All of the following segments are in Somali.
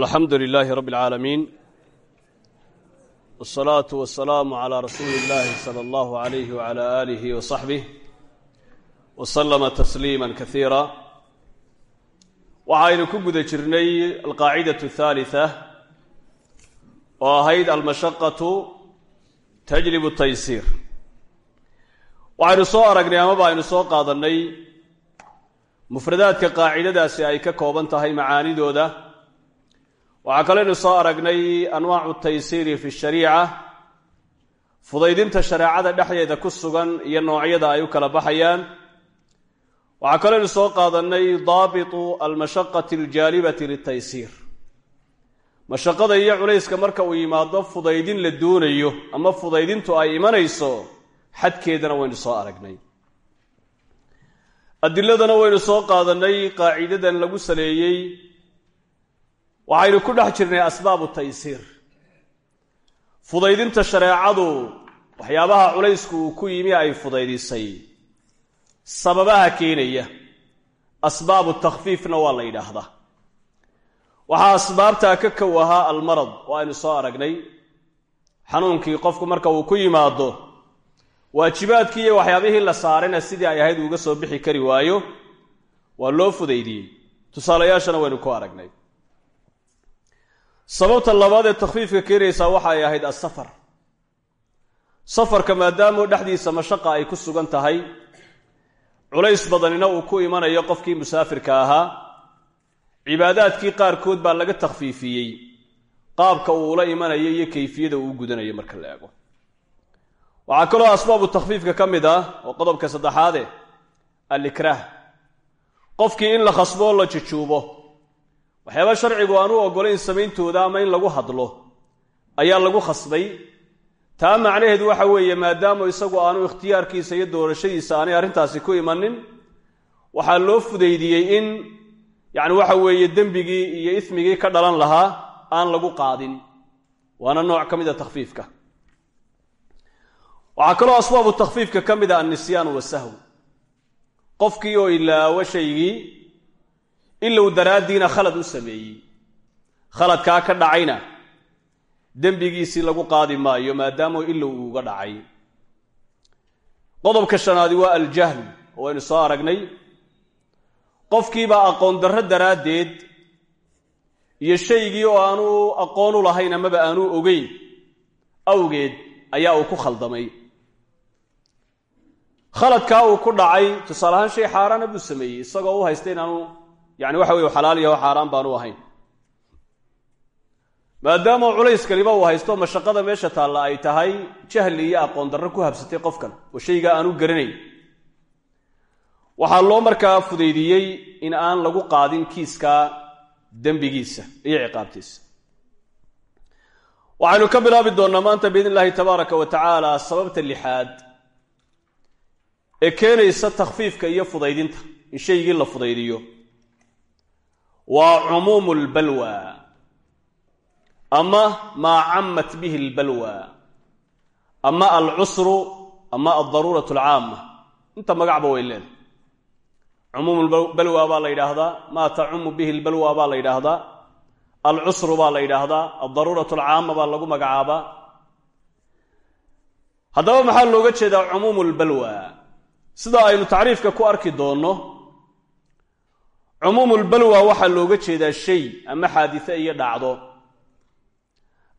alxamdu lilaahi rabbi اlcaalamiin wاsalaatu wasalaamu calaa rasuuli اllahi salى allahu alayhi wala aalihi wasaxbih waslama tasliima kasiira waxaynu ku guda jirnay alqaacidatu اthaalitثa oo ahayd almashaqatu tajlibu taysiir waxaynu soo aragnay amaba aynu soo qaadannay mufradaadka qaacidadaasi ay ka kooban tahay macaanidooda waxaa kaleynu soo aragnay anwaacu taysiiri fi shariica. Fudaydinta shareecada dhexdeeda ku sugan iyo noocyada ay u kala baxayaan. Waxaa kaleynu soo qaadannay daabitu almashaqati aljaalibati litaysiir. Mashaqada iyo culayska marka uu yimaado fudaydin la doonayo ama fudaydintu ay imanayso xadkeedana waynu soo aragnay. Adiladana waynu soo qaadannay qaacidadan lagu saleeyey waxaynu ku dhex jirnay asbaabu taysiir. Fudaydinta shareecadu waxyaabaha culaysku uu ku yimi ay fudaydisay. Sababaha keenaya asbaabu takhfiifna waa la yidhaahdaa. Waxaa asbaabtaa ka kow ahaa almarad oo aynu soo aragnay. Xanuunkii qofku marka uu ku yimaado waajibaadkii iyo waxyaabihii la saarayna sidii ay ahayd uuga soo bixi kari waayo waa loo fudaydiyey. Tusaalayaashana waynu ku aragnay sababta labaad ee takhfiifka keenaysaa waxay ahayd asafar safarka maadaamu dhexdiisa mashaqa ay ku sugan tahay culays badanina uu ku imanayo qofkii musaafirka ahaa. Cibaadaadkii qaarkood baa laga takhfiifiyey. Qaabka uu ula imanayo iyo kayfiyada uu gudanayo marka la eego. Waxaa kaloo asbaabu takhfiifka ka mid ah oo qodobka saddexaade alikraah. Qofkii in la khasboo la jujuubo waxyaaba sharcigu aan u oggolayn samayntooda ama in lagu hadlo ayaa lagu khasbay. Taa macnaheedu waxa weeye maadaama isagu aanu ikhtiyaarkiisa iyo doorashadiisa aanay arrintaasi ku imanin waxaa loo fudaydiyey in yacni waxa weeye dembigii iyo ismigii ka dhalan lahaa aan lagu qaadin. Waana nooc ka mid a takhfiifka. Waxaa kaloo asbaabu takhfiifka ka mid a annisyaan wasahw qofkii oo ilaawo shaygii ilow daraaddiina khalad u sameeyey. Khaladkaa ka dhacayna dembigiisii lagu qaadi maayo maadaama ilow uuga dhacay. Qodobka shanaadi waa aljahl oo waynu soo aragnay. Qofkiibaa aqoon darro daraaddeed iyo shaygii oo aanu aqoon u lahayn amaba aanu ogeyn awgeed ayaa uu ku khaldamay. Khaladkaa uu ku dhacay tusaale ahaan shay xaaraana buu sameeyey isagoo u haysta inaanu yani waxa weye xalaal yaho xaaraan baanu ahayn. Maadaama culays kaliba uu haysto mashaqada meesha taalla ay tahay jahli iyo aqoon darro ku habsatay qofkan oo shaygaa aanu garanayn. Waxaa loo markaa fudaydiyey in aan lagu qaadin kiiska dembigiisa iyo ciqaabtiisa. Waxaynu ka bilaabi doonnaa maanta biidn illahi tabaaraka wa tacaala sababta lixaad ee keenaysa takhfiifka iyo fudaydinta in shaygii la fudaydiyo waa cumuumu lbalwa ama maa cammat bihi albalwa. Ama alcusru ama aldaruurat alcaama inta magacba way leedahay cumuum balwa baa la yidhaahdaa maa tacumu bihi albalwa baa la yidhaahdaa alcusru baa la yidhaahdaa aldaruurat alcaama baa lagu magacaabaa haddaba maxaa looga jeedaa cumuumu lbalwa sida aynu tacriifka ku arki doonno cumuumulbalwa waxaa looga jeedaa shay ama xaadise iyo dhacdo.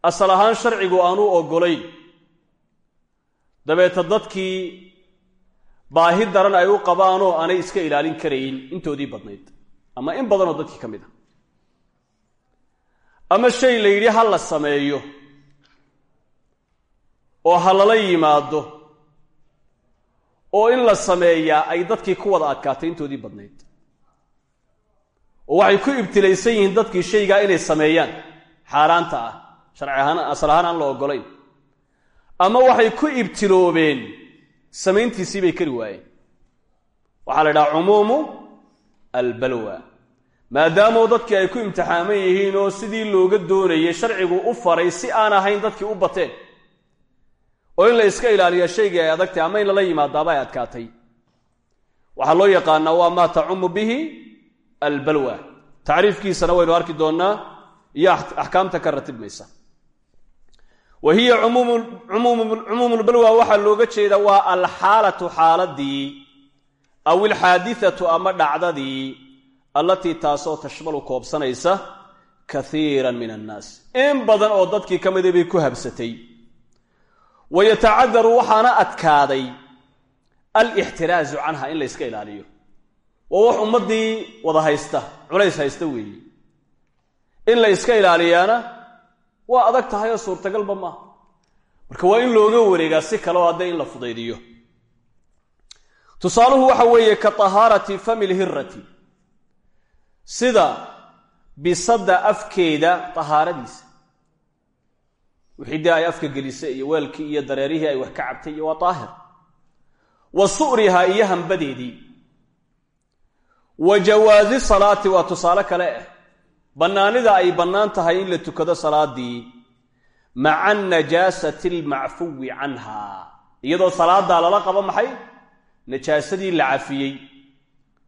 Asal ahaan sharcigu aanu oggolayn. Dabeeta dadkii baahi daran ay u qabaanoo aanay iska ilaalin karayn intoodii badnayd ama in badanoo dadkii ka mid a ama shay la yidhi ha la sameeyo oo ha lala yimaado oo in la sameeyaa ay dadkii ku wada adkaatay intoodii badnayd oo waxay ku ibtilaysan yihiin dadkii shaygaa inay sameeyaan. Xaaraanta ah. Sharci ahaan asal ahaan aan la oggolayn ama waxay ku ibtiloobeen. Samayntiisii bay kari waayeen. Waxaa la idhaha cumuumu albalwa. Maadaamoo dadkii ay ku imtixaaman yihiin oo sidii looga doonayay sharcigu u faray si aan ahayn dadkii u bateen. Oo in la iska ilaaliya shaygii ay adagtay ama in lala yimaadaaba ay adkaatay. Waxaa loo yaqaanaa waa maa tacumu bihi albalwa. Tacriifkiisana waynu arki doonnaa iyo axkaamta ka ratibmaysa. Wa hiya cumuumulbalwa waxaa looga jeeda waa alxaalatu xaaladii aw ilxaadithatu ama dhacdadii allatii taasoo tashmalu koobsanaysa kaiiran min annaas. In badan oo dadkii ka mida bay ku habsatay. Wa yatacadaru waxaana adkaaday alixtiraazu canha in la yska ilaaliyo waa wax ummaddii wada haysta culays haysta weeye in la yska ilaaliyaana waa adag tahay oo suurtagalba maaha. Marka waa in looga wareegaa si kale oo hadda in la fudaydiyo. Tusaaluhu waxa weeye ka tahaarati fami lhirati. Sida bisadda afkeeda tahaaradiisa. Wixii dee ay afka gelisay iyo weelkii iyo dareerihii ay wax ka cabtay iyo waa daahir wa su'riha iyo hambadeedii wa jawaazi salaati waa tusaale kale. Ah bannaanida ay bannaan tahay in la tukado salaadii maca anajaasati almacfuwi canha. Iyadoo salaadaa lala qabo maxay? Najaasadii la cafiyey.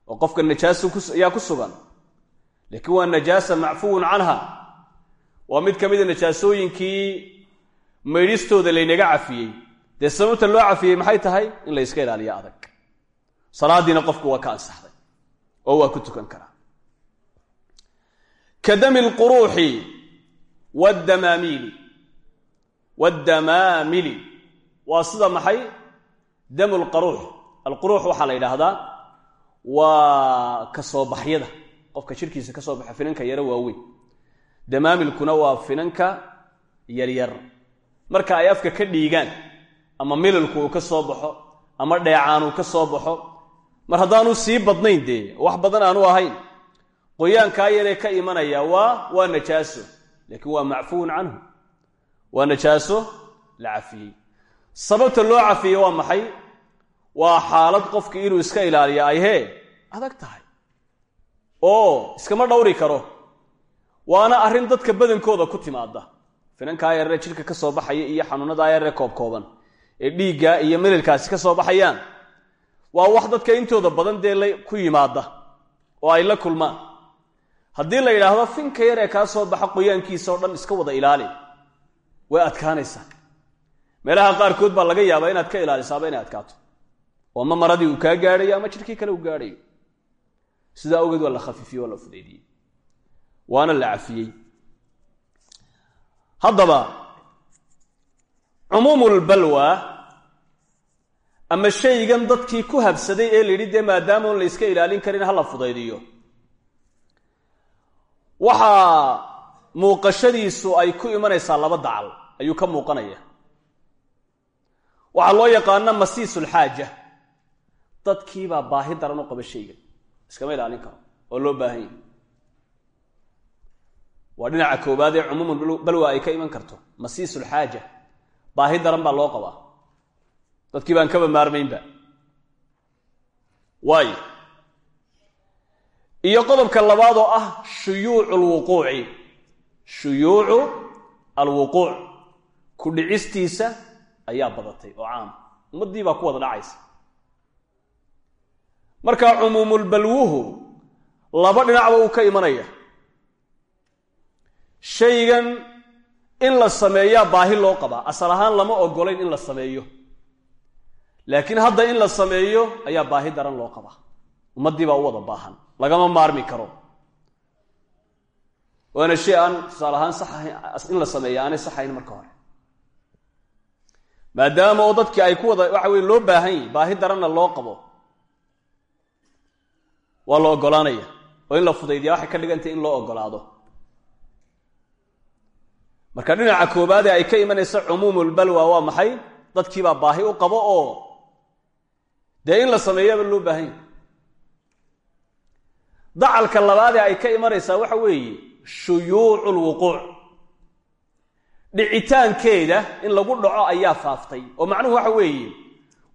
Oo qofka najaaso ayaa ku sugan. Laakiin waa najaasa macfuwun canha. Waa mid ka mida najaasooyinkii maydhistooda laynaga cafiyey. Dee sababta loo cafiyey maxay tahay? In la yska ilaaliyo adag. Salaadiina qofku waa ka ansaxday oo waa ku tukan karaa. Ka dami lquruuxi waddamaamiili waddamaamili waa sida maxay? Damu lqaruux alquruux waxaa la yidhaahdaa waa ka soo baxyada. Qofka jirkiisa ka soo baxa finanka yaro waaweyn damaamilkuna waa finanka yaryar marka ay afka ka dhiigaan ama milalku uu ka soo baxo ama dheecaan uu ka soo baxo mar haddaanu sii badnayn dee wax badan aanu ahayn. Qoyaankaa yaree ka imanaya waa waa najaaso laakiin waa macfuun canhu. Waa najaaso la cafiyey. Sababta loo cafiyey waa maxay? Waa xaalad qofki inuu iska ilaaliya ay hee adag tahay. Oo iskama dhowri karo. Waana arrin dadka badankooda ku timaada finankaa yaree jidhka ka soo baxaya iyo xanuunadaa yaree koobkooban. Ee dhiigga iyo melelkaasi ka soo baxayaan waa wax dadka intooda badan dee ku yimaada oo ay la kulmaan. Haddii la yidhaahdo finka yar ee kaa soo baxa qoyaankiisa oo dhan iska wada ilaali. Way adkaanaysaa. Meelaha qaarkood baa laga yaabaa inaad ka ilaalisaaba inay adkaato. Oo ama maradii uu kaa gaadhayo ama jidhkii kale uu gaadhayo sidaa awgeed waa la khafiifiyey waa la fudaydiyey. Waana la cafiyey. Haddaba cumuumulbalwa ama shaygan dadkii ku habsaday ee la yidhi dee maadaama on la yska ilaalin karin ha la fudaydiyo. Waxaa muuqashadiisu ay ku imanaysaa laba dacal ayuu ka muuqanaya. Waxaa loo yaqaana masiisulxaaja dadkiibaa baahi daran u qaba shaygan iskama ilaalin karo oo loo baahan yahy waa dhinaca koowaad ee cumuuman balwa ay ka iman karto. Masiisulxaaja baahi daran baa loo qabaa dadkii baan kaba maarmaynba. Waayo iyo qodobka labaad oo ah shuyuucu alwuquuci shuyuucu alwuquuc. Ku dhicistiisa ayaa badatay oo caam. Ummaddii baa ku wada dhacaysa. Marka cumuumulbalwuhu laba dhinacba uu ka imanaya. Shaygan in la sameeyaa baahi loo qabaa. Asal ahaan lama ogolayn in la sameeyo laakiin hadda in la sameeyo ayaa baahi daran loo qabaa. Ummaddii baa u wada baahan. Lagama maarmi karo. Waana shay aan tusaale ahaan sax ahayn in la sameeya aanay saxayn marka hore. Maadaama oo dadkii ay ku wada waxa weye loo baahan yahi baahi daranna loo qabo waa la ogolaanaya. Oo in la fudaydiya waxay ka dhigantay in loo ogolaado. Marka dhinaca koobaadee ay ka imanaysa cumuumulbalwa waa maxay? Dadkiibaa baahi u qabo oo dee in la sameeyaba loo baahan yahy dacalka labaadee ay ka imanaysaa waxa weeye shuyuucu lwuquuc dhicitaankeeda in lagu dhaco ayaa faaftay. Oo macnuhu waxa weeye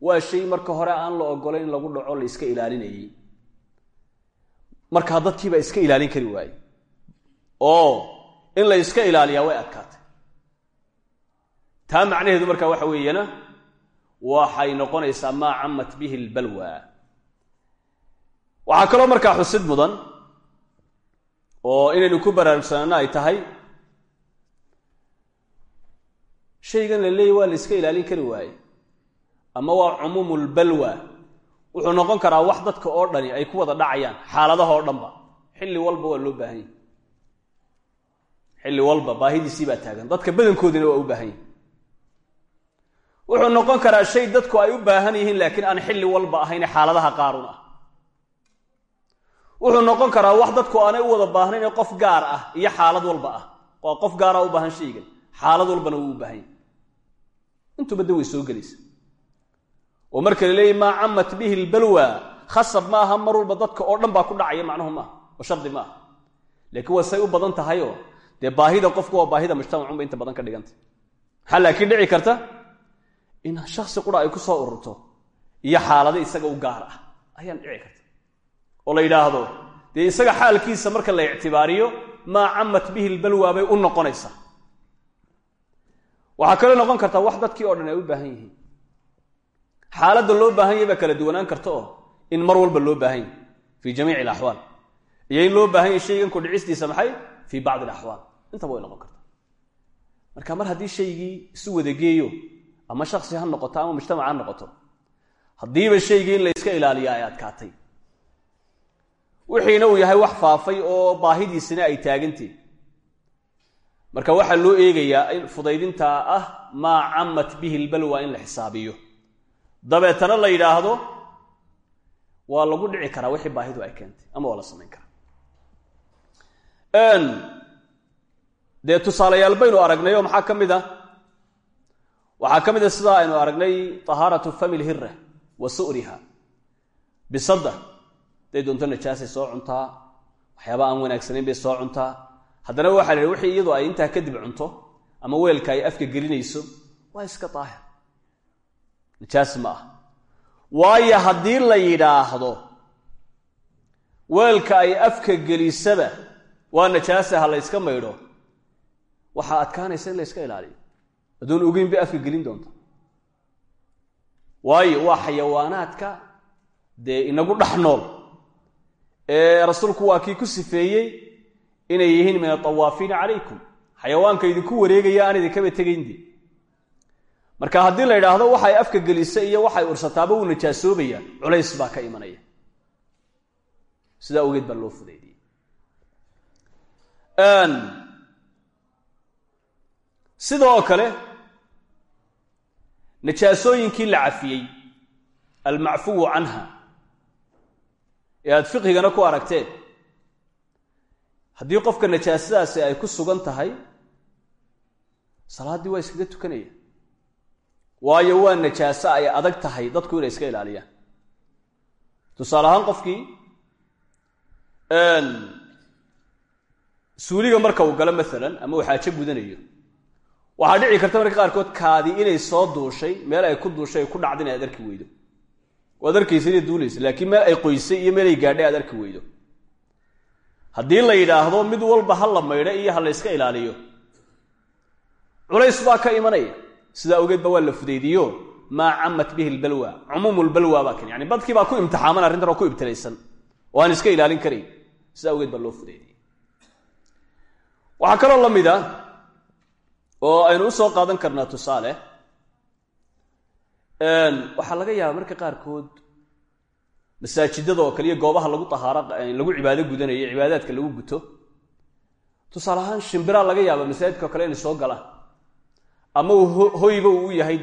waa shay marka hore aan la ogolayn in lagu dhaco la iska ilaalinayay markaa dadkiibaa iska ilaalin kari waaye. Oo in la iska ilaaliyaa way adkaatay. Taa macnaheedu markaa waxa weeyana waxay noqonaysaa maa camat bihi lbalwa. Waxaa kaloo markaa xusid mudan oo inaynu ku baraarugsanana ay tahay shaygan la leeyay waa la iska ilaalin kari waaye ama waa cumuumu lbalwa wuxuu noqon karaa wax dadka oo dhani ay ku wada dhacayaan xaaladaha oo dhanba. Xilli walba waa loo baahan yahy xilli walba baahidiisii baa taagan. Dadka badankoodina waa u baahan yahy wuxuu noqon karaa shay dadku ay u baahan yihiin laakiin aan xilli walba ahayn xaaladaha qaarun ah wuxuu noqon karaa wax dadku aanay u wada baahnayn qof gaar ah iyo xaalad walba ah. Waa qof gaara u baahan shaygan xaalad walbana wuu u baahan yahy intuba way soo gelaysa. Oo marka la maa camat bihi lbalwa khasab ma aha mar walba dadka oo dhan baa ku dhacaya macnuhu maaha oo shardi ma aha. Laakiin waa say u badan tahayoo dee baahida qofku waa baahida mujtamacunba inta badan ka dhiganta. Maxaa laakiin dhici karta in shaksi qura ay ku soo ururto iyo xaalado isaga u gaar ah ayaan dhici karta. Oo la yidhaahdo dee isaga xaalkiisa marka la ictibaariyo maa camat bihi lbalwa bay u noqonaysaa waxaa kaloo noqon kartaa wax dadkii oo dhan ay u baahan yihiin. Xaaladda loo baahan yahy baa kala duwanaan karta oo in mar walba loo baahan yahy fii jamiici alaxwaal. Iyo in loo baahan yahy shaygan ku dhicistiisa maxay? Fii bacdi alaxwaal. Intaba way noqon kartaa marka mar haddii shaygii isu wadageeyo ama shaksi ha noqoto ama mujtamac ha noqoto. Haddiiba shaygii in la yska ilaaliya ay adkaatay wixiina uu yahay wax faafay oo baahidiisina ay taagantay marka waxaa loo eegayaa in fudaydintaa ah maa camat bihi lbalwa in la xisaabiyo. Dabeetana la yidhaahdo waa lagu dhici karaa wixii baahidu ay keentay ama waa la samayn karaa. Dee tusaalayaal baynu aragnay oo maxaa ka mid a waxaa ka mid a sidaa aynu aragnay tahaaratu fami lhira wa su'riha. Bisadda haday doonto najaasay soo cuntaa waxyaaba aan wanaagsanayn bay soo cuntaa haddana waxa la yidhi wixii iyadu ay intaa kadib cunto ama weelka ay afka gelinayso waa iska daahir. Najaas ma ah. Waayo haddii la yidhaahdo weelka ay afka gelisaba waa najaasa ha la yska maydho waxaa adkaanaysa in la yska ilaaliyo addoon ogeyn bay afka gelin doonta waayo waa xayawaanaadka dee inagu dhex nool. Ee rasuulku waa kii ku sifeeyey inay yihiin min atawaafiina calaykum. Xayawaanka idinku wareegaya aan idinkaba tegayndi marka haddii la yidhaahdo waxay afka gelisa iyo waxay ursataaba wuu najaasoobaya culays baa ka imanaya. Sidaa ogeed baa loo fudaydiyey. Sidoo kale najaasooyinkii la cafiyey almacfuwu canha. Ee aada fiqhigana ku aragteen. Haddii qofka najaasadaasi ay ku sugan tahay salaaddii waa iskaga tukanaya. Waayo waa najaaso ay adag tahay dadku inay iska ilaaliyaan. Tusaale ahaan qofkii suuliga marka uu galo maalan ama uu xaajo gudanayo waxaa dhici karta marka qaarkood kaadi inay soo duushay meel ay ku duushay ay ku dhacda in aad weydo. Waad inay duulaysa laakiin meel ay qoysay iyo meel ay gaadhay aad weydo. Haddii la yidhaahdo mid walba ha la maydho iyo ha la yska ilaaliyo. Culays baa ka imanaya. Sidaa ogeed waa la fudaydiyo. Maa camat bihi lbalwa cumuumu lbalwa baa kan yani badkii baa ku imtixaaman arrintan oo ku ibtilaysan. Oo aan iska ilaalin karayn sidaa ogeed baa loo fudaydiyey waxaa kaloo la mid a oo aynu u soo qaadan karnaa tusaale waxaa laga yaabaa marka qaarkood masaajidada oo kale goobaha lagu tahaaro lagu cibaado gudanayo cibaadaadka lagu guto tusaale ahaan shimbiraa laga yaaba masaajidka oo kale inay soo galaan ama uu hoyba uu u yahay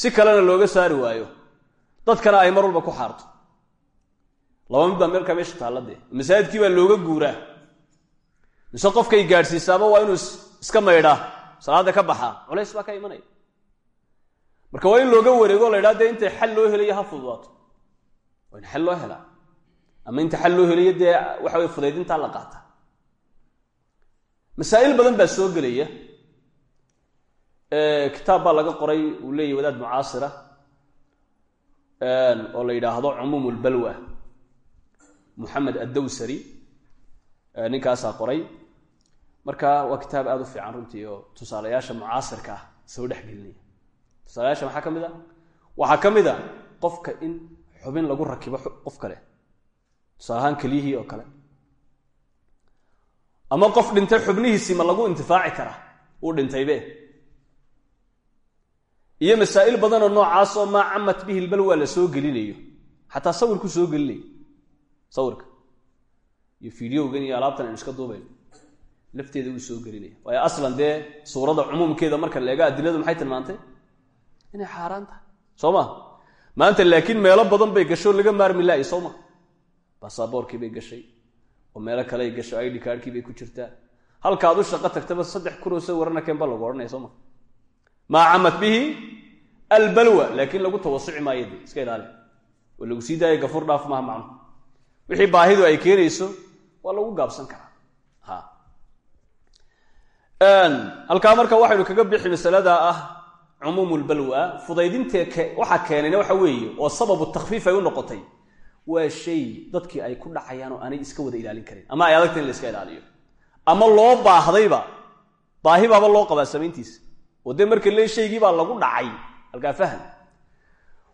si kalena looga saari waayo dadkana ay mar walba ku xaarto. Laba mid baa meelkaa meesha taalla dee masaajidkii baa looga guuraa mise qofkay gaadhsiisaaba waa inuu iska maydhaa salaadda ka baxaa culays baa ka imanaya marka waa in looga wareego la ydhaha dee intay xal loo helayo ha fududaato waa in xal loo helaa ama inta xal loo helayo dee waxa way fudaydintaa la qaata. Masaa'il badan baa soo gelaya. Kitaab baa laga qoray. Uu leeyahy wadaad mucaasira. Oo la yidhaahdo cumuum lbalwa moxamed addawsari. Ninkaasaa qoray marka waa kitaab aada u fiican runtii oo tusaalayaasha mucaasirka ah soo dhex gelinaya. Tusaalayaasha maxaa ka mid a? Waxaa ka mid a qofka in xubin lagu rakibo qof kale. Tusaale ahaan keliyihii oo kale. Ama qof dhintay xubnihiisii ma lagu intifaaci karaa? Uu dhintaybe iyo masaa'il badanoo noocaas oo maa camat bihi lbalwa la soo gelinayo. Xataa sawirku soo gelinayo. Sawirka. Iyo fideogan iyo alaabtan aynu iska duubayno lafteeda wuu soo gelinaya waayo aslan dee suuradda cumuumkeeda marka la eego adiladu maxay tilmaantay? Inay xaaraan tahay. Soo ma? Maanta laakiin meelo badan bay gasho laga maarmi laayay soo ma? Basaboorkii bay gashay oo meelo kale ay gasho id kaarkii bay ku jirtaa. Halkaad u shaqo tagtaba saddex kunoo soo warana keen ba lagu odhanaya soo ma? Maa camat bihi albalwa laakiin lagu tawasuci maayo de iska ilaali. Oo lagu sii daaya gafuur dhaaf maaha macnu wixii baahidu ay keenayso waa lagu gaabsan karaa halkaa marka waxaynu kaga bixi masalada ah cumuum lbalwa fudaydintee waxaa keenayna waxa weeye oo sababu takfiif ay u noqotay waa shay dadkii ay ku dhacayaan oo aanay iska wada ilaalin karin ama ay adagta in la iska ilaaliyo. Ama loo baahdayba baahi baaba loo qabaa samayntiisa. Oo dee marka le shaygii baa lagu dhacay halkaa faham.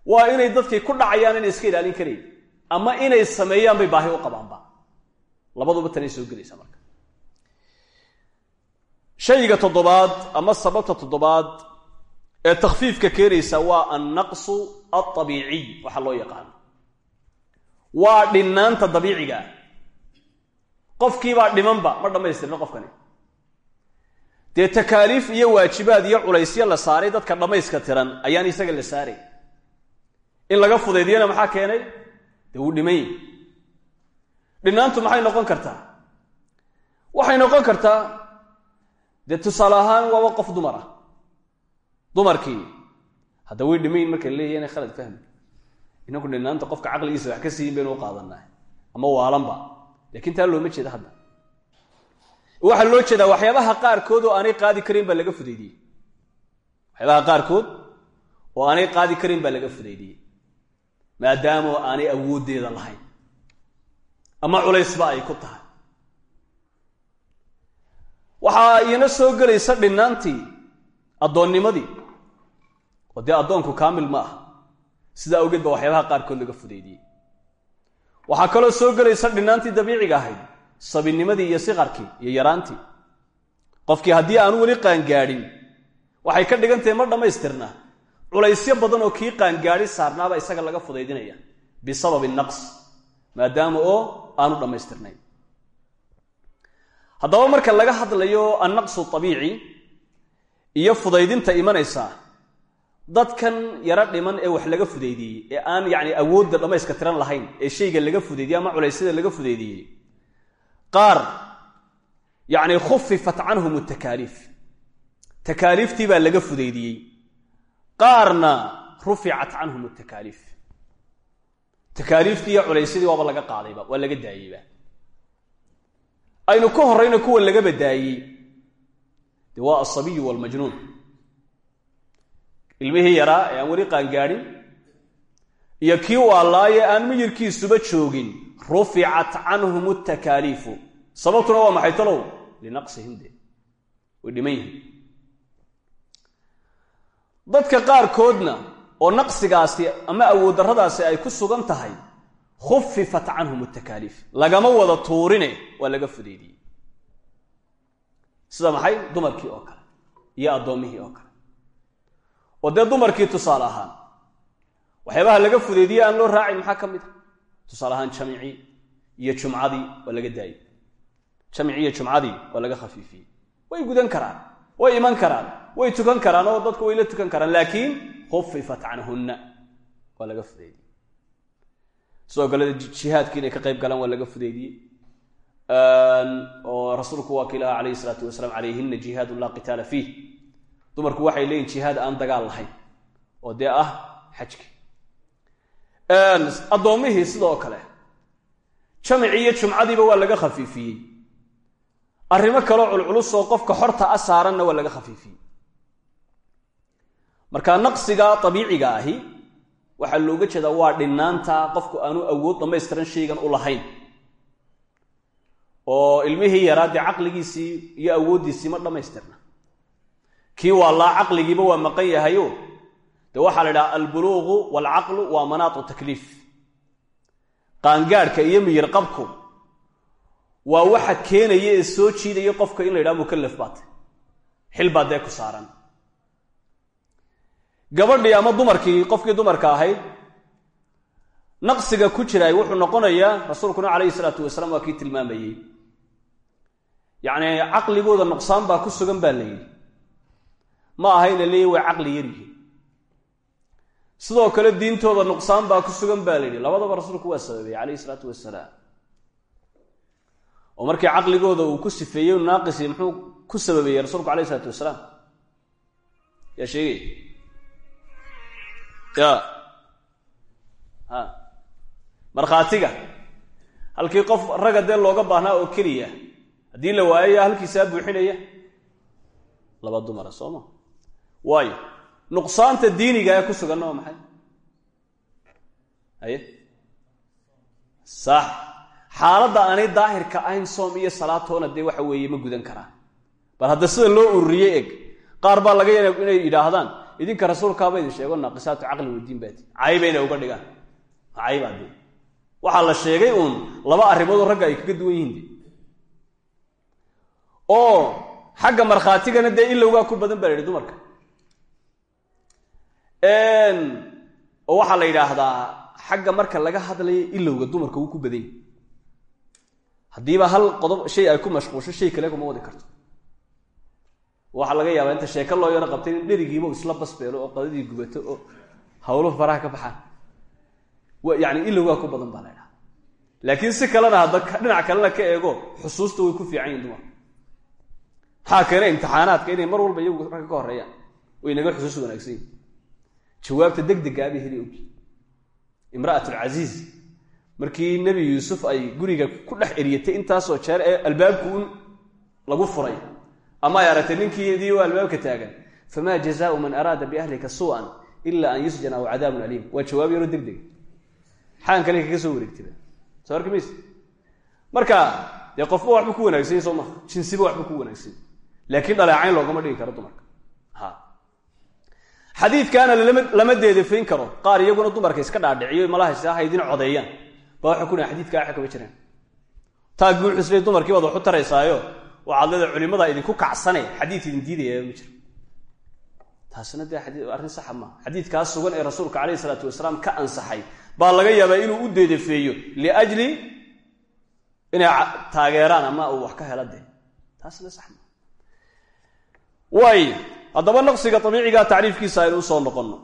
Waa inay dadkii ku dhacayaan inay iska ilaalin karayn ama inay sameeyaan bay baahi u qabaanba. Labaduba tanay soo gelaysaa marka shayga toddobaad ama sababta toddobaad ee takhfiifka keenaysa waa annaqsu alطabiiciy waxaa loo yaqaano waa dhinnaanta dabiiciga ah qofkiibaa dhimanba ma dhammaystirna qofkani dee takaaliif iyo waajibaad iyo culaysyo la saaray dadka dhammayska tiran ayaan isaga la saaray in laga fudaydiyana maxaa keenay dee wuu dhiman dhinnaantu maxay noqon kartaa waxay noqon kartaa dee tusaale ahaan waaba qof dumar ah. Dumarkii hadda way dhimayn marka leeyahy inay khalad inaku dhinaanta qofka caqligiisa wax ka siiyin baynu u qaadanaa ama waalanba lakiin taa looma jeeda hadda. Waxaa loo jeedaa waxyaabaha qaarkood oo aanay qaadi karin baa laga fudaydiyey. Waxyaabaha qaarkood oo aanay qaadi karin baa laga fudaydiyey. Maadaama aanay awooddeeda lahayn. Ama culaysba ay ku tahay waxaa iina soo gelaysa dhinnaantii addoonnimadii. Oo dee addoonku kaamil ma ah sidaa awgeed ba waxyaabaha qaarkood laga fudaydiyey. Waxaa kaloo soo gelaysa dhinnaantii dabiiciga ahayd sabinimadii iyo siqarkii iyo yaraantii. Qofkii haddii aanu weli qaangaadhin waxay ka dhigan tahay ma dhammaystirna. Culaysyo badan oo kii qaangaadhi saarnaaba isaga laga fudaydinaya bisababi naqs maadaama oo aanu dhammaystirnayn haddaba marka laga hadlayo annaqsu abiici iyo fudaydinta imanaysa dadkan yaro dhiman ee wax laga fudaydiyey ee aan yacni awoodda dhammayska tiran lahayn ee shayga laga fudaydiyey ama culaysyada laga fudaydiyey qaar yacni khufifat canhum takaaliif takaaliiftii baa laga fudaydiyey. Qaarna ruficat canhum takaaliif takaaliiftii iyo culaysyadii waaba laga qaadayba waa laga daayeyba aynu ka horrayno kuwa laga badaayey. Dee waa alsabiyu waalmajnuun ilmihii yaraa ee aan weli qaangaadhin iyo kii waalaaye aan miyirkiisuba joogin ruficat canhum takaaliifu sababtuna waa maxay talow? Linaqsihim de way dhiman yihiin dadka qaarkoodna oo naqsigaasi ama awooddarradaasi ay ku sugan tahay khufifat canhum takaaliif lagama wada tuurine waa laga fudaydiyey sida maxay? Dumarkii oo kale iyo addoommihii oo kale. Oo dee dumarkii tusaale ahaan waxyaabaha laga fudeydiyey aan loo raacin maxaa ka mid a tusaale ahaan jamicii iyo jumcadii waa laga daayey. Jamicii iyo jumcadii waa laga khafiifiyey. Way gudan karaan way iman karaan way tukan karaan oo dadku way la tukan karaan laakiin khufifat canhunna waa laga fudeydiyey sidoo kale jihaadkii inay ka qayb galaan waa laga fudeydiyey. Oo rasuulku waa kiilaha calayhi isalaatu wasalaam calayhina jihaadun laa qitaala fiih. Dumarku waxay leeyihiin jihaad aan dagaal lahayn oo dee ah xajki. Addoommihii sidoo kale jamicii iyo jumcadiiba waa laga khafiifiyey. Arrimo kaloo culculus oo qofka xorta a saaranna waa laga khafiifiyey. Marka naqsiga abiiciga ahi waxaa looga jeedaa waa dhinaanta qofku aanu awood dhammaystiran shaygan u lahayn. Oo ilmihii yaraa dee caqligiisii iyo awooddiisii ma dhammaystirna. Kii waa laa caqligiiba waa maqan yahayo. Dee waxaa la idhaha albuluuqu waalcaqlu waa manaatu takliif. Qaangaadhka iyo miyir qabku waa waxa keenaya ee soo jiidaya qofka in la yidhaha mukallaf baate xil baa dee ku saaran gabadhii ama dumarkii qofkii dumarka ahayd naqsiga ku jiraay wuxuu noqonayaa rasuulkuna calayhi salaatu wasalaam waa kii tilmaamayey. Yacni caqligooda nuqsaan baa ku sugan baa la yidhi. Ma aha in la leeyahy way caqli yaryihiin sidoo kale diintooda nuqsaan baa ku sugan baa la yidhi. Labadaba rasuulku waa sababay calayhi salaatu wasalaam. Oo markii caqligooda uu ku sifeeyey naaqisi muxuu ku sababeeyey rasuulku alayh isalaatu wasalaam. Yaa sheegay ya ha. Markhaatiga. Halkii qof ragga dee looga baahnaa oo keliya haddii la waayayaa halkiisaa buuxinaya laba dumara soo ma? Waayo nuqsaanta diiniga ee ku suganna waa maxay? Haye? Sax xaaladda aanay daahirka ahayn soom iyo salaatoona dee waxa weeye ma gudan karaan. Bal hadda sida loo ururiyey eg qaar baa laga ya inay yidhaahdaan idinka rasuulkaaba idin sheego naaqisaatu caqli wadiin baati caybayna uga dhigaan. Caybaa dee. Waxaa la sheegay uun laba arrimoodoo ragga ay kaga duwan yihiin oo xagga markhaatigana dee ilowgaa ku badan baa la dumarka. Oo waxaa la yidhaahdaa xagga marka laga hadlayo ilowga dumarka wuu ku badan yahy haddiiba hal qodob shay ay ku mashquulsho shay kale kuma wadi karto waxaa laga yaabaa inta sheeko loo yaro qabtay in dherigiiba isla basbeelo oo qadadii gubato oo hawluhu faraha ka baxaan yani ilowgaa ku badan baa la ydhaha laakiin si kalena hadda dhinac kalena ka eego xusuusta way ku fiican yihiin dumar maxaa keena imtixaanaadka inay mar walba iyagu ragga ka horeeyaan way naga xusuus wanaagsan yihiin jawaabta deg degaabay heli ogi imra'at lcasiiz markii nebi yuusuf ay guriga ku dhex eriyatay intaasoo jeer ee albaabku un lagu furay ama ay aragtay ninkiidii oo albaabka taagan. Famaa jazaau man araada biahlika suu'an ila an yusjana aw cadaabun aliim. Waa jawaab yaroo deg deg kale kaga soo wareegtaba soo arki marka dee qofba waxba ku wanaagsanya soo maha jinsiba waxba ku wanaagsan laakiin dhaleecayn loogama dhigi karo dumarka. Xadiidkaana lama deedefayn karo. Qaar iyaguna dumarka iska dhaadhiciyo malahaysa ha idin codeeyaan. Ba waxay ku dhahan xadidka waxa kama jiraan. Taagbi wuxuu isleey dumarkii baad wax u taraysaayo waxaad leeda culimada idinku kacsane xadiid idin diidaya ma jiro taasina dee arrin saxa maaha xadiidkaas sugan ee rasuulka calayhi isalaatu wasalaam ka ansaxay baa laga yaabaa inuu u deedefeeyo liajli inay taageeraan ama uu wax ka hela dee. Taasina sax maaha waay haddaba naqsiga abiiciga tacriifkiisa aynu u soo noqonno.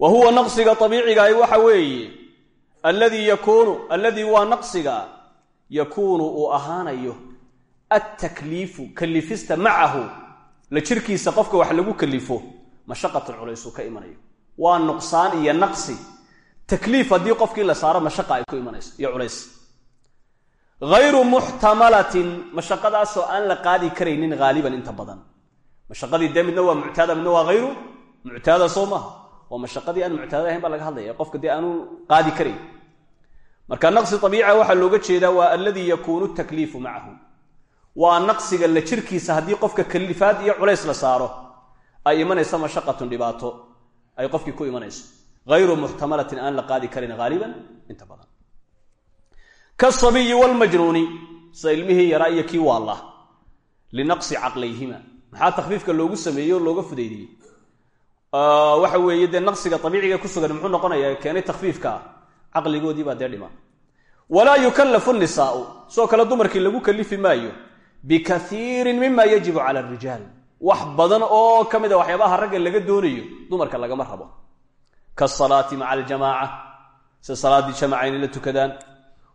Wa huwa naqsiga abiicigahi waxa weeye alladii yakuunu alladii waa naqsiga yakuunu uu ahaanayo altakliifu kalifista macahu la jirkiisa qofka wax lagu kalifo mashaqatan culays uu ka imanayo waa nuqsaan iyo naqsi takliif haddii qofkii la saaro mashaqa ay ku imanayso iyo culays hayru muxtamalatin mashaqadaasoo aan la qaadi karaynin haaliban inta badan mashaqadii dee midna waa muctaada midna waa hayru muctaada soo maaha waa mashaqadii aan muctaada ahayn baa laga hadlaya ee qofka dee aanu qaadi karayn marka naqsi abiica waxaa waa alladii yakuunu takliifu macahu waa naqsiga la jirkiisa haddii qofka kalifaad iyo culays la saaro ay imanayso mashaqatun dhibaato ay qofkii ku imanayso. Hayru muxtamalatin aan la qaadi karin haaliban inta badan. Kasabiyi wlmajnuuni sida ilmihii yaraa iyo kii waalla linaqsi caqlayhima. Maxaa takfiifka loogu sameeyey oo looga fudaydiyey? Waxa weeye dee naqsiga abiiciga ku sugan muxuu noqonayaa keenay takfiifka ah caqligoodii baa dee walaa yukallafu nisaau sidoo kale dumarkii lagu kalifi maayo bikaiirin mima yajibu cala arijaal wax badan oo ka mid a waxyaabaha ragga laga doonayo dumarka lagama rabo. Kaasalaati maca aljamaaca sida salaaddii jamaca inay la tukadaan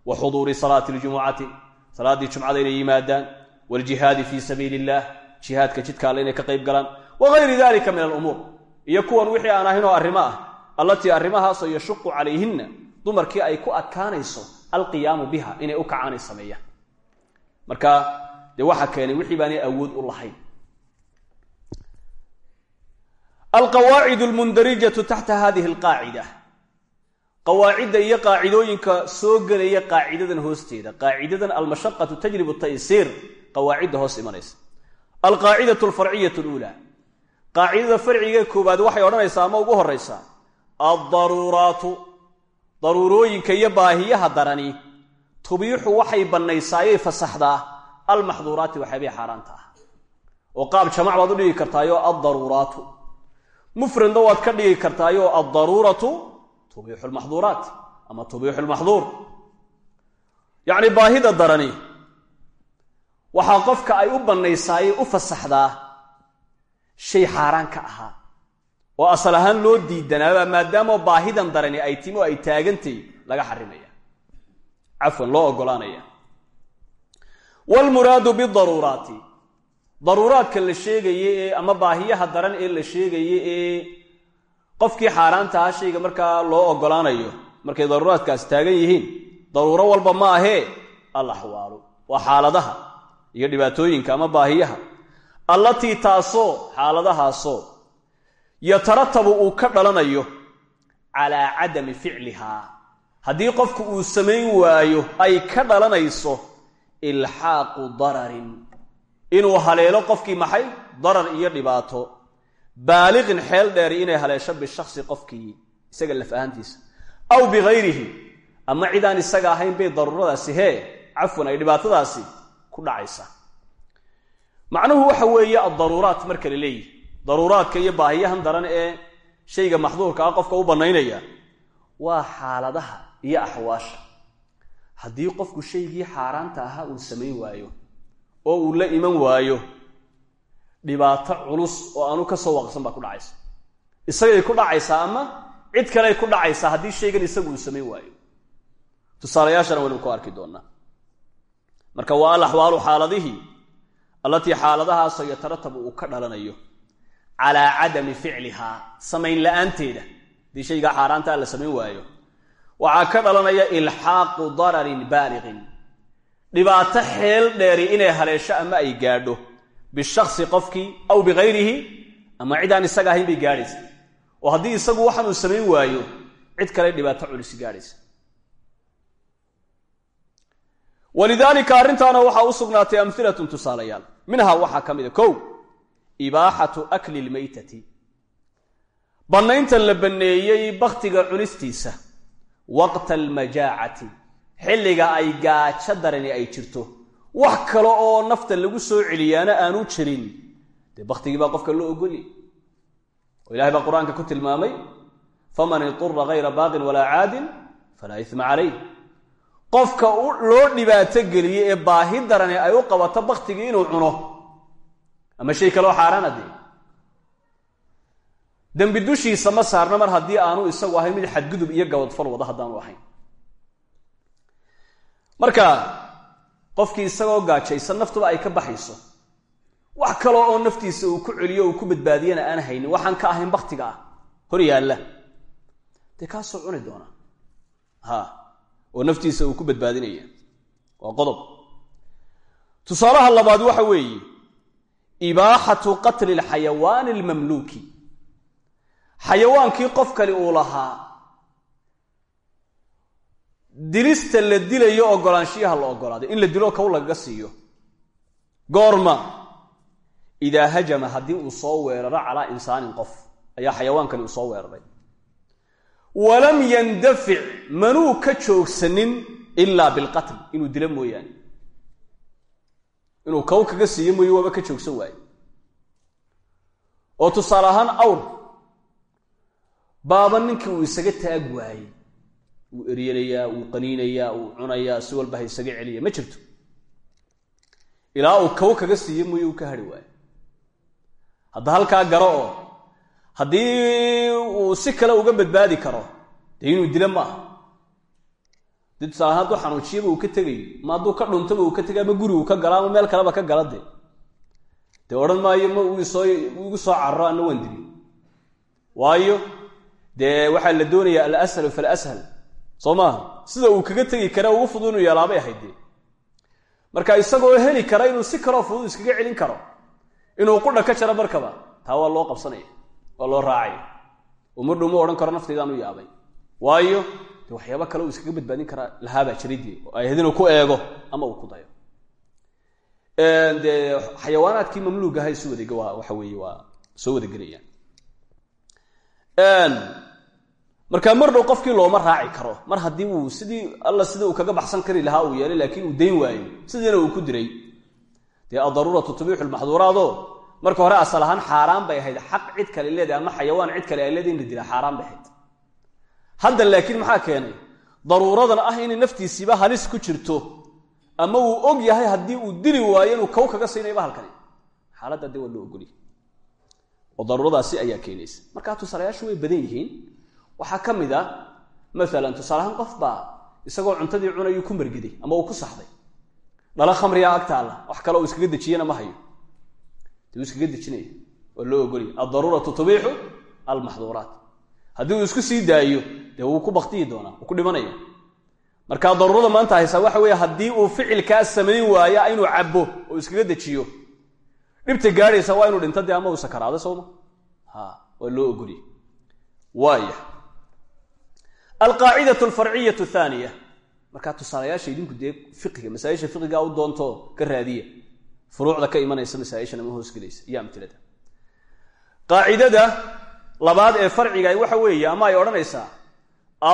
wa xuduuri salaati ljumucati salaaddii jumcada inay yimaadaan waljihaadi fii sabiili illah jihaadka jidka alle inay ka qayb galaan wa gayri dalika min alumuur iyo kuwan wixii aan ahayn oo arrimo ah allatii arrimahaasoo yashuqu calayhinna dumarkii ay ku adkaanayso alqiyaamu biha inay u kacaanay sameeyaan. Marka dee waxaa keenay wixii baanay awood u lahayn. Alqawaacid lmundarijatu taxta hadihi alqaacida. Qawaacidda iyo qaacidooyinka soo gelaya qaacidadan hoosteeda qaacidadan almashaqatu tajribu taysiir qawaacidda hoos imanaysa. Alqaacidatu alfarciyatu luulaa qaacidada farciga koowaad waxay odhanaysaa ama ugu horaysaa addaruuraatu daruurooyinka iyo baahiyaha darani tubiixu waxay bannaysaayay fasaxdaa almaxduuraati waxyaabay xaaraanta ah. oo qaab jamac baad u dhigi kartaayoo addaruuraatu. Mufradna waad ka dhigi kartaayo addaruuratu tubiixu lmaxduuraat ama tubiixu lmaxduur yacni baahida darani waxaa qofka ay u bannaysaayey u fasaxdaa shay xaaraan ka ahaa. Oo asal ahaan loo diidanaaba maadaama baahidan darani ay timi oo ay taagantay laga xarimaya. Cafwan loo ogolaanaya waalmuraadu bidaruuraati daruuraadka la sheegaye ee ama baahiyaha daran ee la sheegaye ee qofkii xaaraanta aha shayga markaa loo ogolaanayo markay daruuraadkaasi taagan yihiin daruuro walba ma ahee al waa xaaladaha iyo dhibaatooyinka ama baahiyaha allatii taasoo xaaladahaasoo yataratabu uu ka dhalanayo calaa cadami ficlihaa haddii qofku uu samayn waayo ay ka dhalanayso ilxaaqu dararin. Inuu haleelo qofkii maxay? Darar iyo dhibaato. Baaliqin xeel dheeri inay haleesho bishaksi qofkii isaga laf ahaantiisa aw bikayrihi ama cidaan isaga ahayn bay daruuradaasi hee cafwan ay dhibaatadaasi ku dhacaysa. Macnuhu waxa weeye addaruuraat marka la leeyihi daruuraadka iyo baahiyahan daran ee shayga maxduurka ah qofka u bannaynaya waa xaaladaha iyo axwaasha haddii qofku shaygii xaaraanta ahaa uu samayn waayo oo uu la iman waayo dhibaato culus oo aanu ka soo waqsan baa ku dhacaysa. Isagay ku dhacaysaa ama cid kaley ku dhacaysaa haddii shaygan isagu uu samayn waayo? Tusaalayaashana waynu ku arki doonaa. Marka waa al axwaalu xaaladihii allatii xaaladahaasoo yataratabu uu ka dhalanayo calaa cadami ficlihaa samayn la'aanteeda haddii shaygaa xaaraantaa la samayn waayo waxaa ka dhalanaya ilxaaqu dararin baaliqin dhibaato xeel dheeri inay haleesho ama ay gaadho. Bishaksi qofkii aw bikayrihi ama cid aan isaga ahayn bay gaadhaysa. Oo haddii isagu waxaanuu samayn waayo cid kale dhibaato culisi gaadhaysa. Walidaalika arrintaana waxaa u sugnaatay amhilatun tusaalayaal. Minhaa waxaa ka mida kow ibaaxatu akli lmaytati. Bannayntan la banneeyey bakhtiga cunistiisa waqta almajaacati xilliga ay gaajo darani ay jirto. Wax kale oo nafta lagu soo celiyaana aanu jirin. Dee bakhtigii baa qofka loo ogolya oo ilahay baa qur'aanka ku tilmaamay faman itura hayra baaqin walaa caadin falaa isma calayh. Qofka loo dhibaato geliye ee baahi darani ay u qabato bakhtigii inuu cuno. Ama shay kaloo xaaraana dee dembi dushiisa ma saarna mar haddii aanu isagu ahayn mid xadgudub iyo gabadfal wada haddaanu ahayn. Marka qofkii isagoo gaajaysan naftuba ay ka baxayso. Wax kaloo oo naftiisa uu ku celiyo uu ku badbaadiyana aan haynin waxaan ka ahayn baktiga ah. Hor yaalla. Dee kaasoo cuni doona? Ha oo naftiisa uu ku badbaadinaya. Waa qodob. Tusaalaha labaad waxa weeye ibaaxatu qatli alxayawaani almamluuki xayawaankii qof kali uu lahaa. Dilista la dilayo ogolaanshiyaha la ogolaaday in la dilo kow lagaga siiyo. Goorma idaa hajama haddii uu soo weeraro calaa insaanin qof ayaa xayawaankani uu soo weeraray. Walam yandafic manuu ka joogsanin ilaa bilqatl inuu dilo mooyaane. Inuu kow kaga siiyo mooye waaba ka joogsan waaye. Oo tusaale ahaan awr baaba ninkii uu isaga taag waayey. Wuu eryelayaa wuu qaniinayaa wuu cunayaa si walba ha isaga celiya. Ma jirto. Ilaa uu kow kaga siiyo mooye ka hari waayo hadda halkaa garo oo haddii uu si kale uga badbaadi karo dee inuu dilo maaha dii tusaale hadduu xanuujiyaba uu ka tegayo ma hadduu ka dhuntaba uu ka tegay ama guri uu ka gala ama meel kaleba ka gala dee. Dee odhan maayo ma uu soo cararo anna waan dili waayo dee waxaa la doonayaa alshalu falashal soo maaha sida uu kaga tegi kara ugu fudud inuu yeelaabay ahayd dee. Marka isagoo heli kara inuu si kaloo fudud iskaga celin karo inuu qudha ka jaro markaba taa waa loo qabsanaya waa loo raacaya umardhow ma odhan karo naftaydaanu yaabay. Waayo dee waxyaaba kale uu iskaga badbaadin karaa lahaabaa jiridii oo ay ahayd inuu ku eego ama uu ku dayo. Dee xayawaanaadkii mamluugaha isu wadeg waxa weeye waa soo wadagelayaan marka mar dhow qofkii looma raaci karo. Mar haddii uu sidii alla sidii uu kaga baxsan kari lahaa uu yeelay laakiin uu dayn waayo. Sidiina uu ku diray. Dee addaruuratu tubiixu lmaxduuraado marka hore asal ahaan xaaraan bay ahayd. Xaq cid kale leedahay ama xayawaan cid kale ay leedahay in la dila xaaraan bay ahayd. Hadda laakiin maxaa keenay? Daruuradan ah inay naftiisiiba halis ku jirto. Ama uu og yahay haddii uu dili waayo inuu kow kaga siinayo bahalkani xaaladda dee waa loo ogolya oo daruuradaasi ayaa keenaysa. Markaa tusaalayaashu way badan yihiin waxaa ka mid a maalan tusaaleahaan qof baa isagoo cuntadii cunayuu ku margiday ama uu ku saxday. Dhala khamriga ag taalla wax kale uu iskaga dejiyana ma hayo. Dee uu iskaga dejinaya waa loo ogolya addaruuratu tubiixu almaxduuraat. Haddii uu isku sii daayo dee wuu ku baktiyi doonaa wuu ku dhimanaya marka daruurada maanta haysaa waxa weeye haddii uu ficilkaa samayn waayo inuu cabbo oo iskaga dejiyo dhibta gaadhaysa waa inuu dhinto ama uu sakaraado sooma ha waa loo ogolya waaya alqaacidatu alfarciyatu thaaniya. Markaa tusaalayaasha idinku dee fiqiga masaaisha fiqiga u doonto ka raadiya. Furuucda ka imanaysa masaaishan ama hoosgelaysa iyo amtilada. Qaacidada labaad ee farciga waxa weeye ama ay odhanaysaa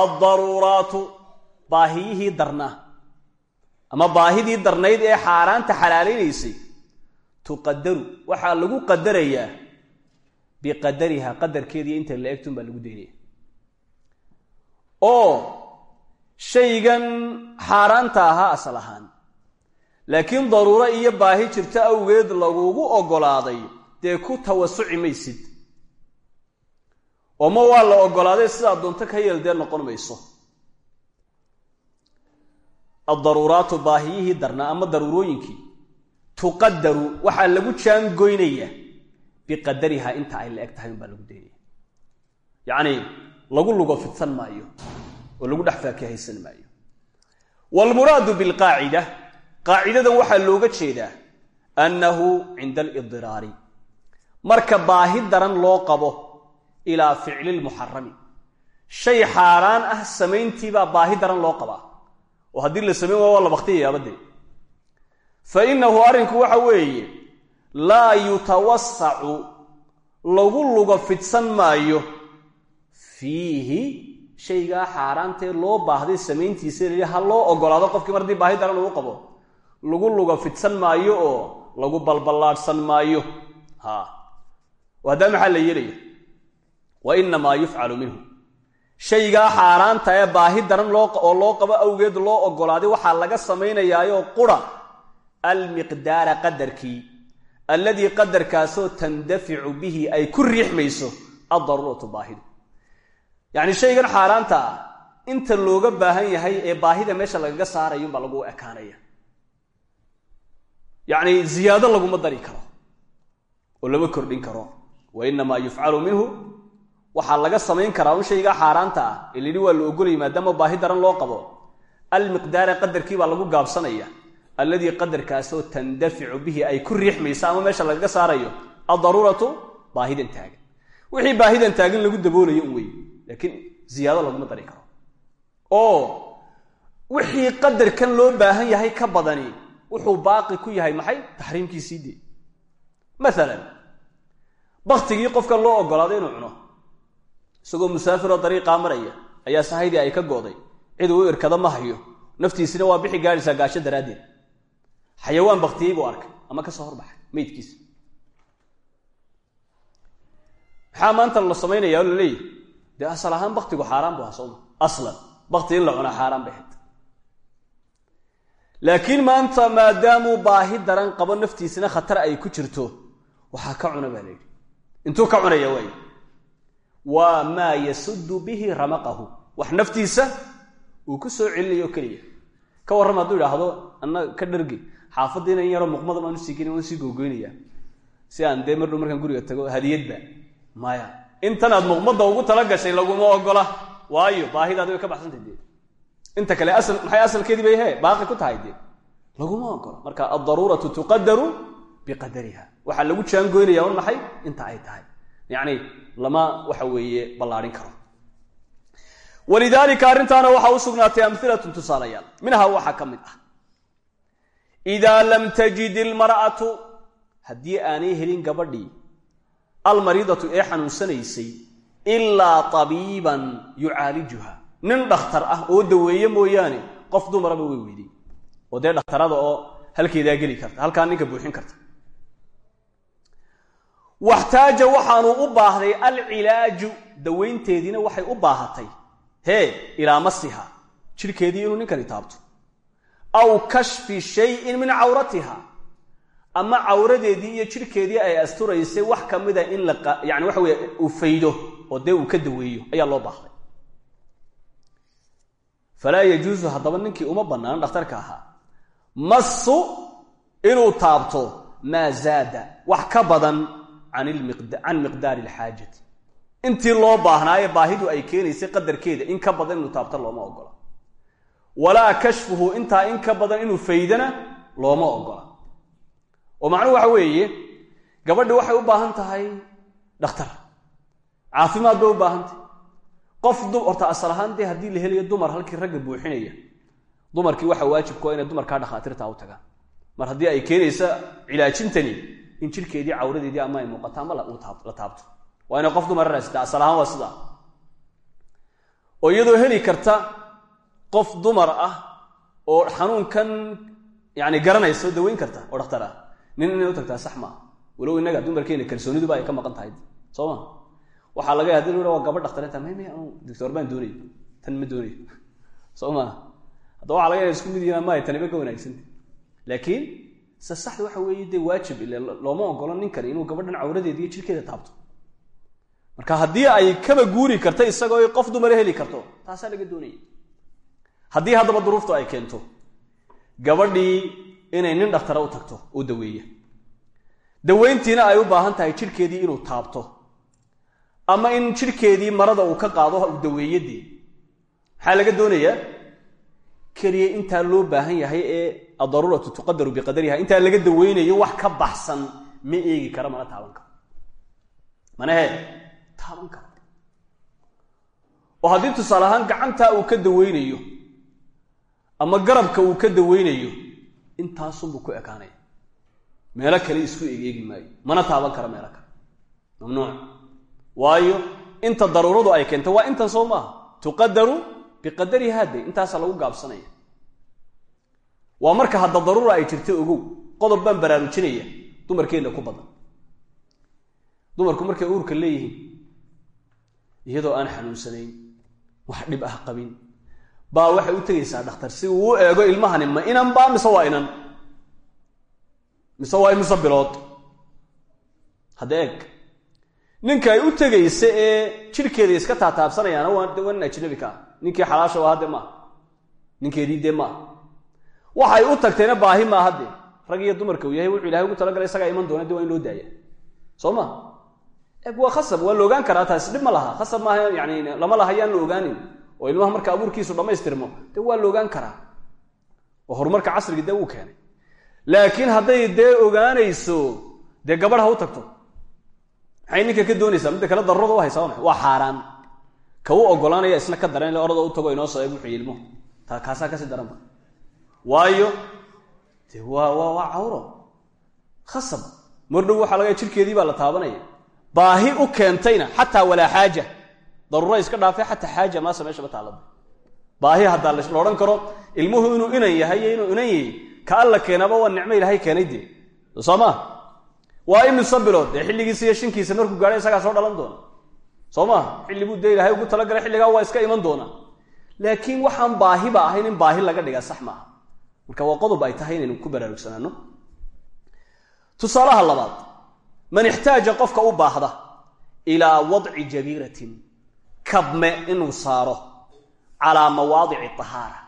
addaruuraatu baahiyihii darnaa. Ama baahidii darnayd ee xaaraanta xalaalaynaysay tuqadaru waxaa lagu qadarayaa biqadariha qadarkeediiyo inta la egtun baa lagu daynaya oo shaygan xaaraanta ahaa asal ahaan. Laakiin daruuro iyo baahi jirto awgeed lagugu oggolaaday dee ku tawasuci maysid. Oo ma waa la oggolaaday sidaa doonto ka yeel dee noqon mayso. Addaruuraatu baahiyihii darnaa ama daruurooyinkii tuqadaru waxaa lagu jaangoynayaa biqadariha inta ay la eg tahay unbaa lagu daynaya. Yacnii lagu lugo fidsan maayo oo lagu dhex faakihaysan maayo. Waalmuraadu bilqaacida qaacidadan waxaa looga jeedaa annahu cinda alidiraari marka baahi daran loo qabo ilaa ficli lmuxarami shay xaaraan ah samayntiibaa baahi daran loo qabaa. Oo haddii la samayn waa waa la baktiyayaaba dee fa innahu arrinku waxa weeye laa yutawasacu lagu luga fidsan maayo fiihi shaygaa xaaraantee loo baahday samayntiisa la yidhi ha loo ogolaado qofkii mar haddii baahi daran uu qabo. Lagu luga fidsan maayo oo lagu balballaadhsan maayo. Ha haddaa maxaa la yeelaya? Wa inamaa yufcalu minhu. Shaygaa xaaraanta ee baahi daran oo loo qabo awgeed loo ogolaaday waxaa laga samaynayaayoo qura. Almiqdaara qadarkii. Alladii qadarkaasoo tandaficu bihi ay ku riixmayso addaruuratu baahidu yacni shaygan xaaraanta ah inta looga baahan yahay ee baahida meesha lagaga saarayo baa lagu ekaanaya. Yacni ziyaado laguma dari karo oo lama kordhin karo. Wa inamaa yufcalu minhu waxaa laga samayn karaa un shaygaa xaaraanta ah ee layidhi waa la ogolaya maadaama baahi daran loo qabo. Almiqdaara qadarkii baa lagu gaabsanaya. Alladii qadarkaasoo tandaficu bihi ay ku riixmayso ama meesha lagaga saarayo addaruuratu baahidan taagan. Wixii baahidan taagan lagu daboolayo un wey laakiin ziyaado laguma dari karo. Oo wixii qadarkan loo baahan yahay ka badani wuxuu baaqi ku yahay maxay? Taxriimkiisii dee. Maalan baktigii qofka loo ogolaaday inuu cuno isagoo musaafiroo dariiqaa maraya ayaa sahaydii ay ka go'day cid uu irkada ma hayo. Naftiisina waa bixi gaadhaysaa gaasho daraaddeed. Xayawaan baktiyey buu arkay ama ka soo horbaxay meydkiisa maxaa maanta la samaynaya oo la leeyahy dee asal ahaan baktigu xaaraan bu ahaa sooma aslan. Bakti in la cunaa xaaraan bay ahayd laakiin maanta maadaamuu baahi daran qabo naftiisina khatar ay ku jirto waxaa ka cuna baa la yidhi. Intuu ka cunaya waay waa maa yasuddu bihi ramaqahu. Wax naftiisa uu ku soo celinayo keliya. Ka warram hadduu idhaahdo anna ka dhargi. Xaafaddiina in yaroo muqmadan aan u sii gelin waan sii googoynaya si aan dee mardhow markaan guriga tago hadiyadba maya intanaad muqmadda ugu tala gashay laguma ogola. Waayo baahidaadi way ka baxsantay dee. Inta kale asal maxay asalkeedii bay he baaqi ku tahay dee. Laguma ogola. Marka addaruuratu tuqadaru biqadariha. Waxaa lagu jaangoynaya un maxay? Inta ay tahay. Yacni lama waxa weeye ballaadhin karo. Walidaalika arrintaana waxaa u sugnaatay amhilatun tusaalayaal. Minhaa waxaa ka mid ah. Idaa lam tajid ilmar'atu haddii aanay helin gabadhii almariidatu ee xanuunsanaysay ilaa tabiiban yucaalijuha nin dhakhtar ah oo daweeye mooyaane qof dumaraba way weydey oo dee dhakhtarada oo halkeedaa geli karta halkaa ninka buuxin karta. Waxtaaja waxaanu u baahday alcilaaju dawaynteediina waxay u baahatay. Hee ilaa masiha jidhkeedii inuu ninkani taabto. Aw kashfi shayin min cawratiha ama cawradeedii iyo jidhkeedii ay asturaysay wax ka mida in la yani waxa weye uu faydo oo dee uu ka daweeyo ayaa loo baahday falaa yajuusu haddaba ninkii uma bannaan dhakhtarka ahaa massu inuu taabto maa zaada wax ka badan can miqdaari alxaajati. Intii loo baahnaaye baahidu ay keenaysay qadarkeeda in ka badan inuu taabto looma ogola. Walaa kashfuhu intaa in ka badan inuu faydana looma ogola oo macnuhu waxa weeye gabadhi waxay u baahan tahay dhakhtar. Caafimaad bay u baahan tahay qof horta asal ahaan dee haddii la helayo dumar halkii ragga buuxinaya dumarkii waxa waajibku inay dumarkaa dhakhaatiirta u tagaan. Mar haddii ay keenaysa cilaajintani in jirkeedii cawradeedii ama ay muuqato ama la taabto. Waa inay qof dumara raasita asal ahaan waa sidaa. Oo iyadoo heli karta qof dumar ah oo xanuunkan yani garanaysa daweyn karta oo dhakhtar ah nin inay u tagtaa sax maaha walow innaga dumarkeena kalsooniduba ay ka maqan tahay soo ma waxaa laga yaha dil waa may may anu doctor baan doonay tan ma doonayo soo maa haddaba waxa laga yaha isku mid yihiin maya taniba ka wanaagsanta laakiin se waxa weeye dee waajib ile looma ogolo ninkani inuu gabadhan cawradeeda iyo jirkeeda taabto. Marka haddii ay kaba guuri karta isagoo qof dumara heli karto taasaa laga doonaya haddii haddaba duruuftu ay keento gabadhii inay nin dhakhtara u tagto oo daweeya. Daweyntiina ay u baahan tahay jirhkeedii inuu taabto. Ama in jirhkeedii marada uu ka qaado uu daweeyadii. Maxaa laga doonayaa keliya intaa loo baahan yahay ee adaruuratu tuqadaru biqadariha intaa laga daweynayo wax ka baxsan ma eegi karo mana taaban karo. Manahe taaban karo. Oo haddii tusaale ahaan gacantaa uu ka daweynayo ama garabka uu ka daweynayo intaasunbuu ku ekaanaya meelo kale isku egeegi maayo. Mana taaban karo meelo kale. Mamnuuc. Waayo inta daruuradu ay keento waa intan soo maaha. Tuqadaru biqadari haade intaasa lagu gaabsanaya. Waa marka hadda daruura ay jirta ogow. Qodob baan baraarujinaya. Dumarkeenna ku badan. Dumarku markay uurka leeyihiin iyadoo aan xanuunsanayn wax dhib ah qabin baa waxay u tegaysaa dhakhtar si uu u eego ilmahani ma inan baa mise waa inan? Mise waa imise bilood? Hadda eeg. Ninka ay u tegaysa ee jirhkeeda iska taataabsanayaana waa waa nin ajnabi ka ah. Ninkii xalaasha waa hadde maaha ninkeedii dee maaha waxay u tagtayna baahi maaha dee rag iyo dumarka uu yahay wuxuu ilahay ugu talagalay isagaa iman doona de waa in loo daaya soo ma? Eg waa khasab waa la ogaan karaa taasi dhib ma laha. Khasab maaha yani lama laha yaan la ogaanin oo ilmaha marka abuurkiisu dhammaystirmo dee waa la ogaan karaa? Oo horumarka casriga dee wuu keenay. Laakiin hadday dee ogaanayso dee gabadh ha u tagto. Maxay ninka ka doonaysaa? Midda kale darurada u haysa waa xaaraan. Ka u ogolaanaya isna ka daran orada u tago inoo soo wuxuu ilmo ta kaasaa ka sii daranba waayo dee waa waa waa cawro. Khasab. Mordhow waxaa laga jirkeedii baa la taabanaya. Baahi u keentayna xataa walaa xaaja daruura iska dhaafay xataa xaaja maase meeshaba taalada baahi haddaa la odhan karo ilmuhu inuu inan yahay iyo inuu inan yahay ka alla keenaba waa nicmo ilaahay keenay dee. Soo maa waa imise bilood dee xilligiisa iyo shinkiisa markuu gaadhay isagaa soo dhalan doona. Soo maa xilli buu dee ilaahay ugu talagalay xilligaa waa iska iman doona. Laakiin waxaan baahiba ahayn in baahi laga dhigaa sax maaha marka waa qodob ay tahay inaynu ku baraarugsanaano tusaalaha labaad man ixtaaja qofka u baahda ilaa wadci jabiiratin kabme inuu saaro calaa mawaadici tahaara.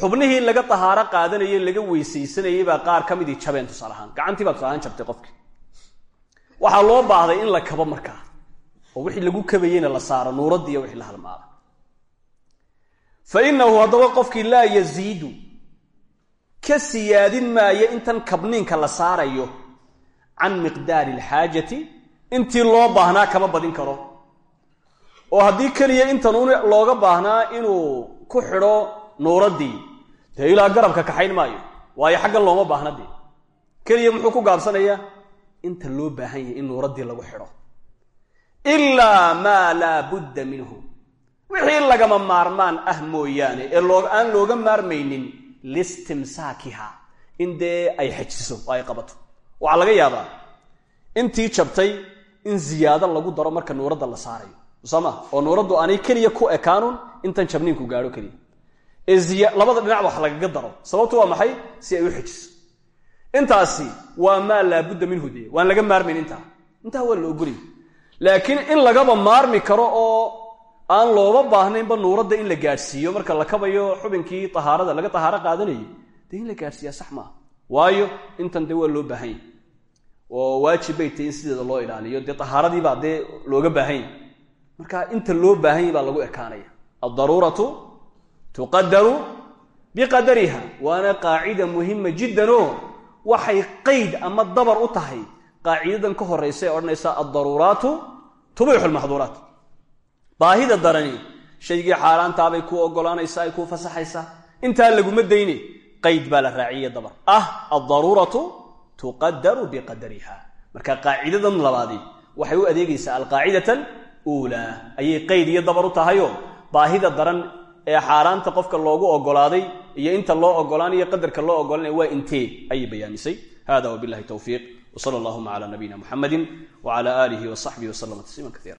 Xubnihii laga tahaaro qaadanayay laga weysaysanayay baa qaar ka midii jabeen tusaale ahaan. Gacantii baa tusaalahaan jabtay qofkii. Waxaa loo baahday in la kabo markaa oo wixii lagu kabayeyna la saaro nuuraddiiyo wixii la halmaada. Fa innahu haddaba qofkii laa yaziidu ka siyaadin maayo intan kabniinka la saarayo can miqdaari alxaajati intii loo baahnaa kama badin karo oo haddii keliya intan un looga baahnaa inuu ku xidho nuuraddii. Dee ilaa garabka kaxayn maayo. Waayo xaggan looma baahna dee. Keliya muxuu ku gaabsanayaa? Inta loo baahan yahay in nuuraddii lagu xidho. Ilaa maa laa budda minhu. Wixii lagama maarmaan ah mooyaane ee loo aan looga maarmaynin listimsaakiha. In dee ay xajiso oo ay qabato. Waxaa laga yaabaa intii jabtay in ziyaado lagu daro marka nuuradda la saarayo sooma oo nuuraddu aanay keliya ku ekaanun intan jabniinku gaadho keliya. Ee labada dhinac wax lagaga daro. Sababtu waa maxay? Si ay u xijiso. Intaasi waa maa laabudda minhu dee. Waan laga maarmayn intaa. Intaa waa la ogolay. Laakiin in lagaba maarmi karo oo aan looba baahnaynba nuuradda in la gaadhsiiyo marka la kabayo xubinkii tahaarada laga tahaaro qaadanayo dee in la gaadhsiiyaa sax waayo intan dee waa loo baahan oo waajib in sideeda loo ilaaliyo. Dee tahaaradiibaa dee looga baahan marka inta loo baahan yahy baa lagu ekaanaya. Addaruuratu tuqadaru biqadariha. Waana qaacida muhima jiddan oo waxay qayd ama dabar u tahay qaacidadan ka horaysa ee odhanaysa addaruuraatu tubixu lmaxduuraat baahida darani shaygii xaaraantaabay kuu ogolaanaysaa ay kuu fasaxaysaa. Intaa laguma dayne qayd baa la raaciye dabar. Ah addaruuratu tuqadaru biqadariha. Marka qaacidadan labaadi waxay u adeegaysaa alqaacidata aluulaa ayay qayd iyo dabar u tahayoo baahida daran ee xaaraanta qofka loogu ogolaaday iyo inta loo ogolaanayo qadarka loo ogolanaya waa intee ayay bayaamisay hada wabillahi towfiiq wsala allahuma cala nabiyina muxamedi wcala aalihi wasaxbihi waslama tasliima kaiira